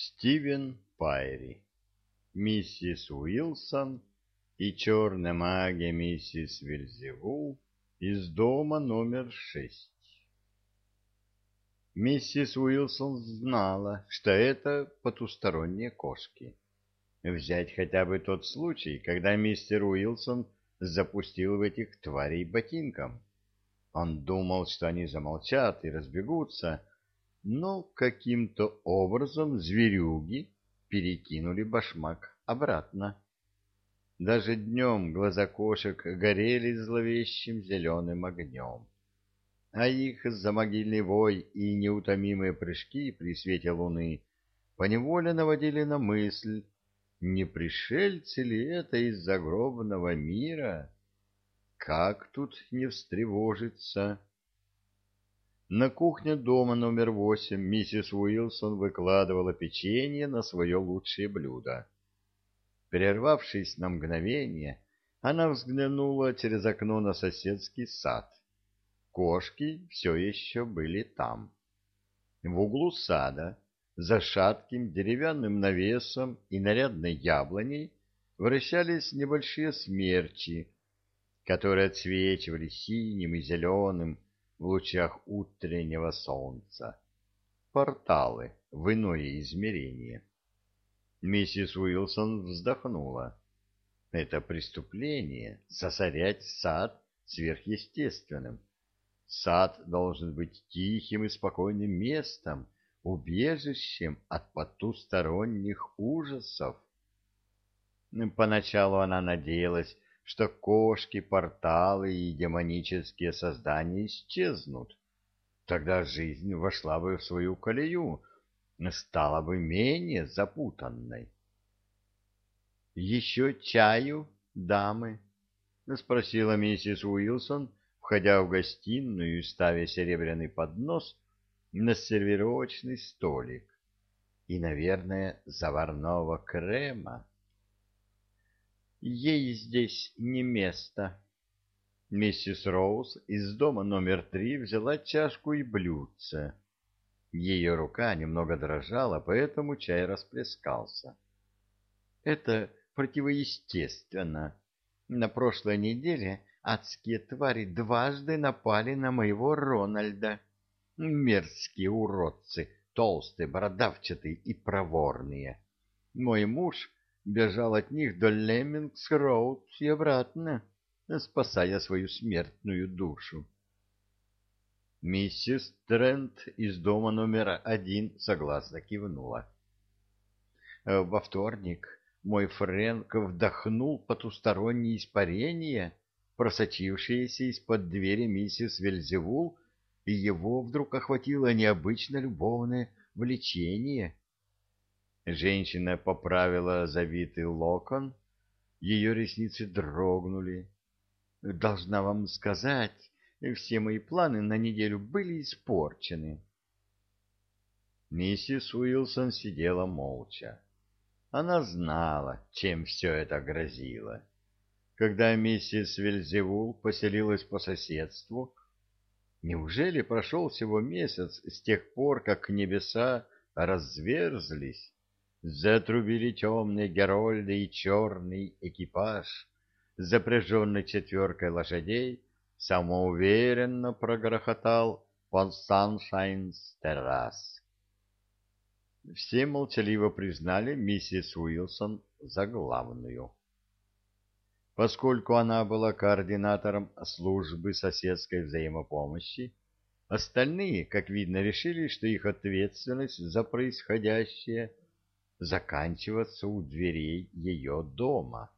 Стивен Пайри, миссис Уилсон и черная магия миссис Вильзевул из дома номер шесть. Миссис Уилсон знала, что это потусторонние кошки. Взять хотя бы тот случай, когда мистер Уилсон запустил в этих тварей ботинком. Он думал, что они замолчат и разбегутся, но каким-то образом зверюги перекинули башмак обратно. Даже днем глаза кошек горели зловещим зеленым огнем, а их замогильный вой и неутомимые прыжки при свете луны поневоле наводили на мысль, не пришельцы ли это из загробного мира? Как тут не встревожиться? На кухне дома номер восемь миссис Уилсон выкладывала печенье на свое лучшее блюдо. Прервавшись на мгновение, она взглянула через окно на соседский сад. Кошки все еще были там. В углу сада, за шатким деревянным навесом и нарядной яблоней, вращались небольшие смерчи, которые отсвечивали синим и зеленым, в лучах утреннего солнца. Порталы в иное измерение. Миссис Уилсон вздохнула. Это преступление — засорять сад сверхъестественным. Сад должен быть тихим и спокойным местом, убежищем от потусторонних ужасов. Поначалу она надеялась, что кошки, порталы и демонические создания исчезнут. Тогда жизнь вошла бы в свою колею, стала бы менее запутанной. — Еще чаю, дамы? — спросила миссис Уилсон, входя в гостиную и ставя серебряный поднос на сервировочный столик. И, наверное, заварного крема. Ей здесь не место. Миссис Роуз из дома номер три взяла чашку и блюдце. Ее рука немного дрожала, поэтому чай расплескался. Это противоестественно. На прошлой неделе адские твари дважды напали на моего Рональда. Мерзкие уродцы, толстые, бородавчатые и проворные. Мой муж бежал от них до Леммингс-Роуд и обратно, спасая свою смертную душу. Миссис Трент из дома номер один согласно кивнула. Во вторник мой Фрэнк вдохнул потустороннее испарение, просочившееся из-под двери миссис Вельзевул, и его вдруг охватило необычно любовное влечение — Женщина поправила завитый локон, ее ресницы дрогнули. Должна вам сказать, все мои планы на неделю были испорчены. Миссис Уилсон сидела молча. Она знала, чем все это грозило. Когда миссис Вельзевул поселилась по соседству, неужели прошел всего месяц с тех пор, как небеса разверзлись, Затрубили темные герольды и черный экипаж, запряженный четверкой лошадей, самоуверенно прогрохотал по Саншайнс террас. Все молчаливо признали миссис Уилсон за главную. Поскольку она была координатором службы соседской взаимопомощи, остальные, как видно, решили, что их ответственность за происходящее – заканчиваться у дверей ее дома.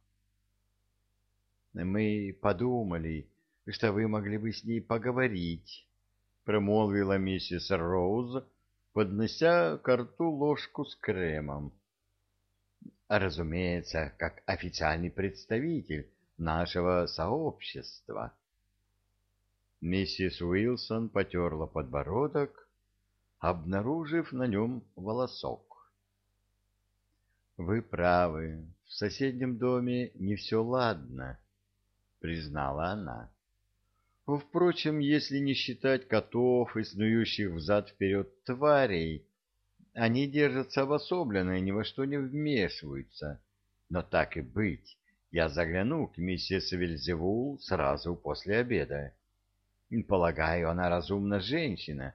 «Мы подумали, что вы могли бы с ней поговорить», — промолвила миссис Роуз, поднося к рту ложку с кремом. «Разумеется, как официальный представитель нашего сообщества». Миссис Уилсон потерла подбородок, обнаружив на нем волосок. Вы правы, в соседнем доме не все ладно, признала она. Впрочем, если не считать котов и снующих взад-вперед тварей, они держатся обособленно и ни во что не вмешиваются. Но так и быть, я загляну к миссис Вильзевул сразу после обеда. Полагаю, она разумна женщина,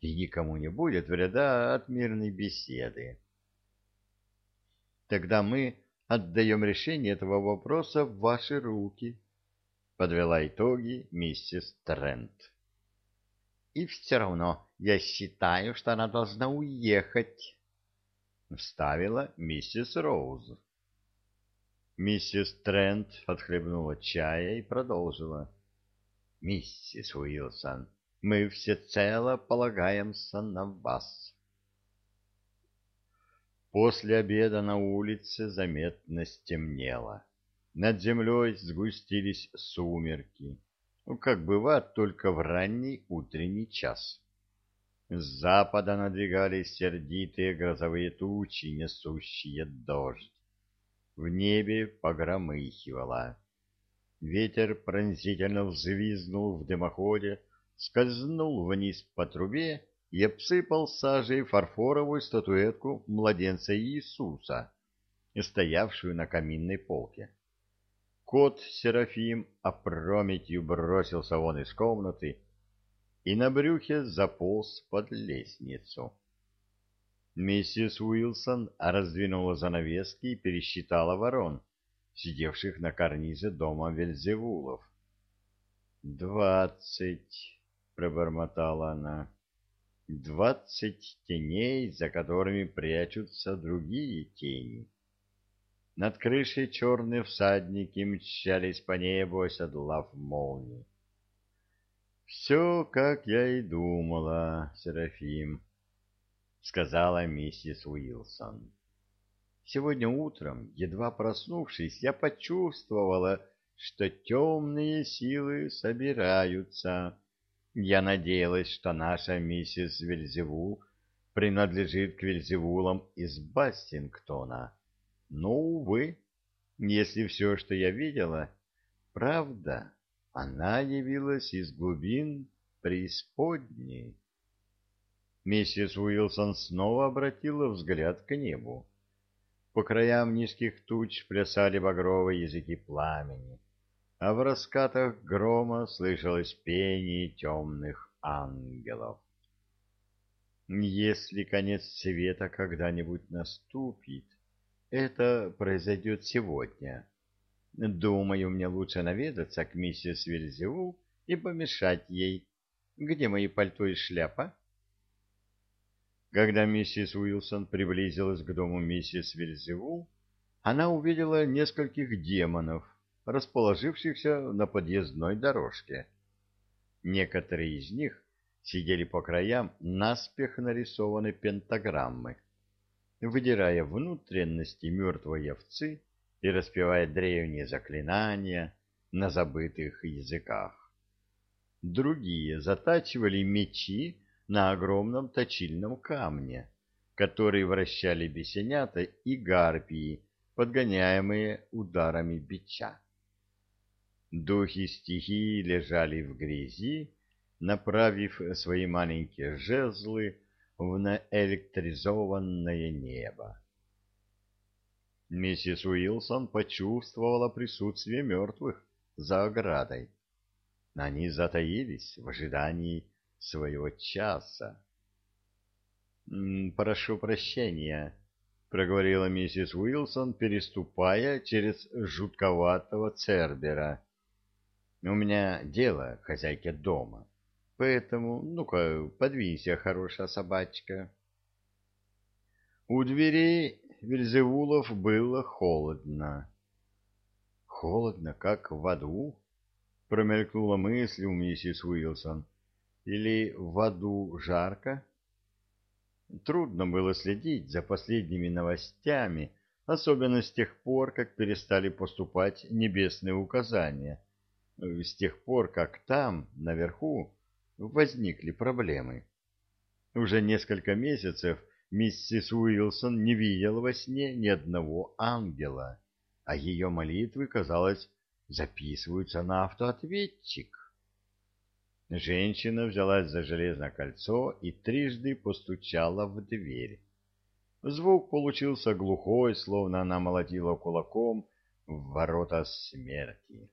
и никому не будет вреда от мирной беседы. Тогда мы отдаем решение этого вопроса в ваши руки, — подвела итоги миссис Трент. И все равно я считаю, что она должна уехать, — вставила миссис Роуз. Миссис Трент отхлебнула чая и продолжила. — Миссис Уилсон, мы всецело полагаемся на вас. После обеда на улице заметно стемнело. Над землей сгустились сумерки, ну, как бывает только в ранний утренний час. С запада надвигались сердитые грозовые тучи, несущие дождь. В небе погромыхивало. Ветер пронзительно взвизгнул в дымоходе, скользнул вниз по трубе и обсыпал сажей фарфоровую статуэтку младенца Иисуса, стоявшую на каминной полке. Кот Серафим опрометью бросился вон из комнаты и на брюхе заполз под лестницу. Миссис Уилсон раздвинула занавески и пересчитала ворон, сидевших на карнизе дома Вельзевулов. «Двадцать!» пробормотала она. Двадцать теней, за которыми прячутся другие тени. Над крышей черные всадники мчались по небу, оседлав молнии. «Все, как я и думала, Серафим», — сказала миссис Уилсон. «Сегодня утром, едва проснувшись, я почувствовала, что темные силы собираются» Я надеялась, что наша миссис Вельзевул принадлежит к Вельзевулам из Бастингтона. Но, увы, если все, что я видела, правда, она явилась из глубин преисподней. Миссис Уилсон снова обратила взгляд к небу. По краям низких туч плясали багровые языки пламени а в раскатах грома слышалось пение темных ангелов. Если конец света когда-нибудь наступит, это произойдет сегодня. Думаю, мне лучше наведаться к миссис Вильзевул и помешать ей. Где мои пальто и шляпа? Когда миссис Уилсон приблизилась к дому миссис Вильзевул, она увидела нескольких демонов, расположившихся на подъездной дорожке. Некоторые из них сидели по краям наспех нарисованной пентаграммы, выдирая внутренности мертвой овцы и распевая древние заклинания на забытых языках. Другие затачивали мечи на огромном точильном камне, который вращали бесенята и гарпии, подгоняемые ударами бича. Духи стихии лежали в грязи, направив свои маленькие жезлы в наэлектризованное небо. Миссис Уилсон почувствовала присутствие мертвых за оградой. Они затаились в ожидании своего часа. «Прошу прощения», — проговорила миссис Уилсон, переступая через жутковатого Цербера. У меня дело хозяйке дома, поэтому, ну-ка, подвинься, хорошая собачка. У дверей Вельзевулов было холодно. Холодно, как в аду, промелькнула мысль у миссис Уилсон. Или в аду жарко? Трудно было следить за последними новостями, особенно с тех пор, как перестали поступать небесные указания — с тех пор, как там, наверху, возникли проблемы. Уже несколько месяцев миссис Уилсон не видела во сне ни одного ангела, а ее молитвы, казалось, записываются на автоответчик. Женщина взялась за железное кольцо и трижды постучала в дверь. Звук получился глухой, словно она молотила кулаком в ворота смерти.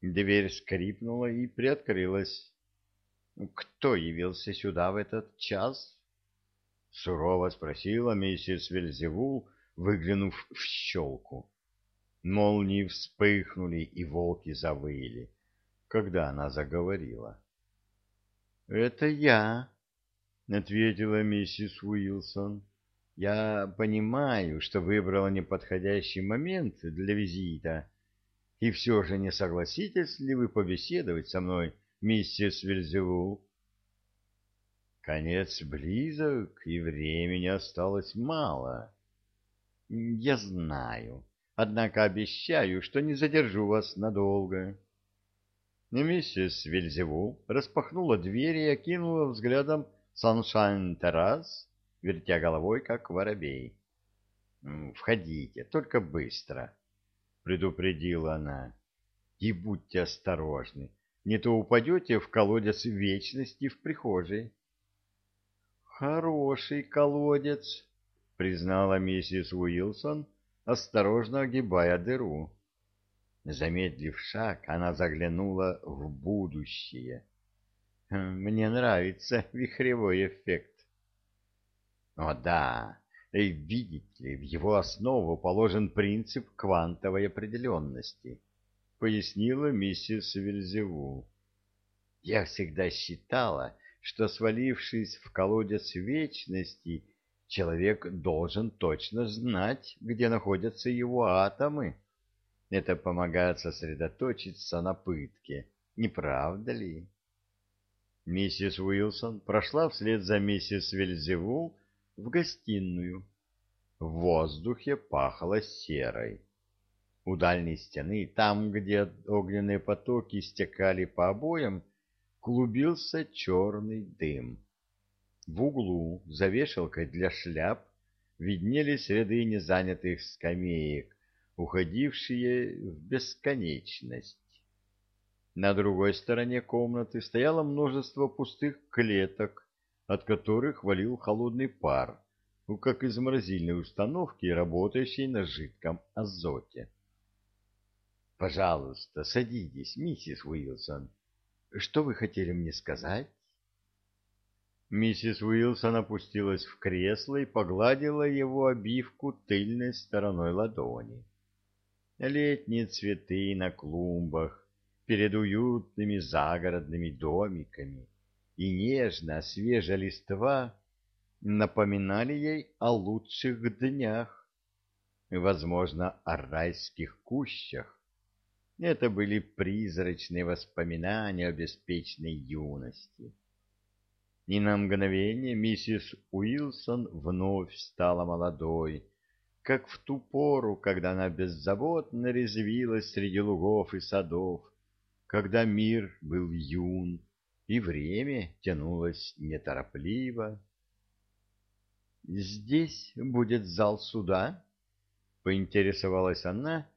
Дверь скрипнула и приоткрылась. «Кто явился сюда в этот час?» — сурово спросила миссис Вельзевул, выглянув в щелку. Молнии вспыхнули, и волки завыли, когда она заговорила. — Это я, — ответила миссис Уилсон. — Я понимаю, что выбрала неподходящий момент для визита, и все же не согласитесь ли вы побеседовать со мной, миссис Вельзевул? Конец близок, и времени осталось мало. — Я знаю, однако обещаю, что не задержу вас надолго. Миссис Вельзевул распахнула дверь и окинула взглядом Саншайн-террас, вертя головой, как воробей. — Входите, только быстро, — предупредила она. — И будьте осторожны, не то упадете в колодец вечности в прихожей. — Хороший колодец, — признала миссис Уилсон, осторожно огибая дыру. Замедлив шаг, она заглянула в будущее. Мне нравится вихревой эффект. О да, видите ли, в его основу положен принцип квантовой определенности, пояснила миссис Вильзевул. Я всегда считала, что, свалившись в колодец вечности, человек должен точно знать, где находятся его атомы. Это помогает сосредоточиться на пытке, не правда ли? Миссис Уилсон прошла вслед за миссис Вельзевул в гостиную. В воздухе пахло серой. У дальней стены, там, где огненные потоки стекали по обоям, клубился черный дым. В углу, за вешалкой для шляп, виднелись ряды незанятых скамеек, уходившие в бесконечность. На другой стороне комнаты стояло множество пустых клеток, от которых валил холодный пар, ну, как из морозильной установки, работающей на жидком азоте. — Пожалуйста, садитесь, миссис Уилсон. Что вы хотели мне сказать? Миссис Уилсон опустилась в кресло и погладила его обивку тыльной стороной ладони. Летние цветы на клумбах перед уютными загородными домиками и нежно свежая листва напоминали ей о лучших днях, возможно, о райских кущах. Это были призрачные воспоминания о беспечной юности. И на мгновение миссис Уилсон вновь стала молодой, как в ту пору, когда она беззаботно резвилась среди лугов и садов, когда мир был юн, и время тянулось неторопливо. «Здесь будет зал суда?» — поинтересовалась она,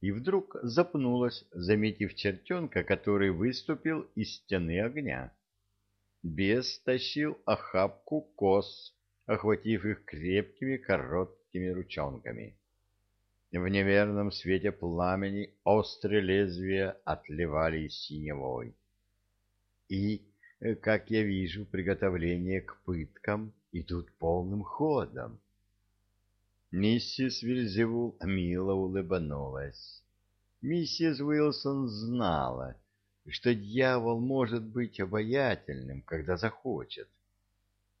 и вдруг запнулась, заметив чертенка, который выступил из стены огня. Бес тащил охапку кос, охватив их крепкими короткими ручонками. В неверном свете пламени острые лезвия отливали синевой. И, как я вижу, приготовления к пыткам идут полным ходом. Миссис Вильзевул мило улыбнулась. Миссис Уилсон знала, что дьявол может быть обаятельным, когда захочет.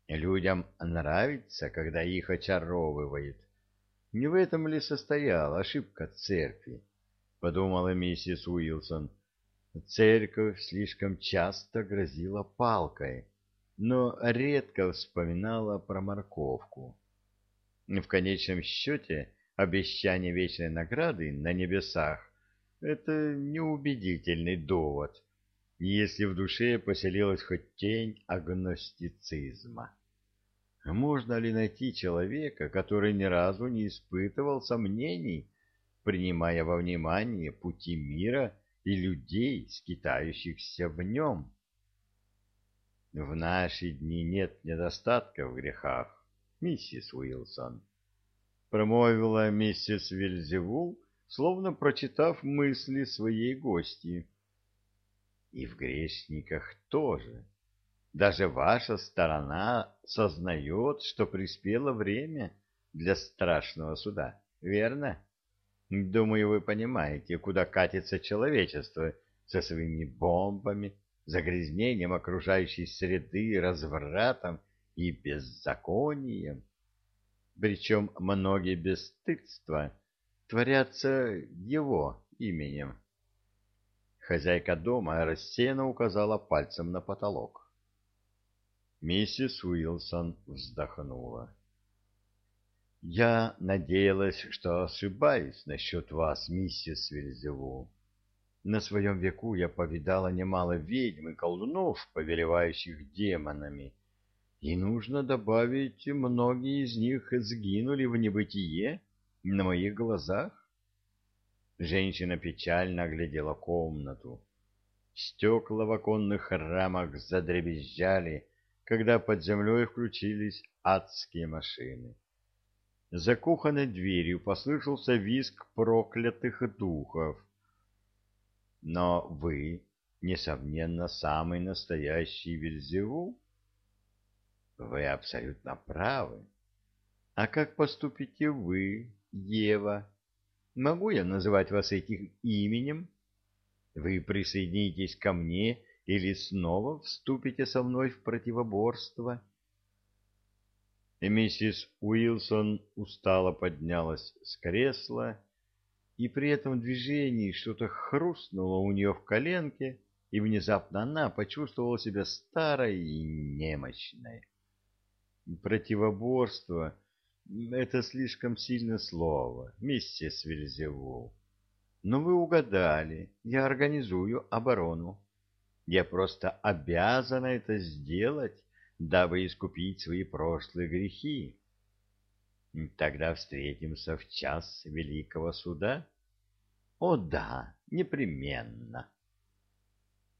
Людям нравится, когда их очаровывает. Не в этом ли состояла ошибка церкви? Подумала миссис Уилсон. Церковь слишком часто грозила палкой, но редко вспоминала про морковку. В конечном счете, обещание вечной награды на небесах — это неубедительный довод, если в душе поселилась хоть тень агностицизма. Можно ли найти человека, который ни разу не испытывал сомнений, принимая во внимание пути мира и людей, скитающихся в нем? В наши дни нет недостатка в грехах, миссис Уилсон, — промолвила миссис Вильзевул, словно прочитав мысли своей гости. — И в грешниках тоже. Даже ваша сторона сознает, что приспело время для страшного суда, верно? Думаю, вы понимаете, куда катится человечество со своими бомбами, загрязнением окружающей среды, развратом и беззаконием. Причем многие бесстыдства творятся его именем. Хозяйка дома рассеянно указала пальцем на потолок. Миссис Уилсон вздохнула. «Я надеялась, что ошибаюсь насчет вас, миссис Вильзеву. На своем веку я повидала немало ведьм и колдунов, повелевающих демонами, и нужно добавить, многие из них сгинули в небытие на моих глазах. Женщина печально оглядела комнату. Стекла в оконных рамах задребезжали, когда под землей включились адские машины. За кухонной дверью послышался визг проклятых духов. Но вы, несомненно, самый настоящий Вильзевул? Вы абсолютно правы. А как поступите вы, Ева? Могу я называть вас этим именем? Вы присоединитесь ко мне или снова вступите со мной в противоборство? — и миссис Уилсон устало поднялась с кресла, и при этом движении что-то хрустнуло у нее в коленке, и внезапно она почувствовала себя старой и немощной. Противоборство — это слишком сильное слово, миссис Вильзевул. Но вы угадали, я организую оборону. Я просто обязана это сделать, дабы искупить свои прошлые грехи. Тогда встретимся в час великого суда? О да, непременно.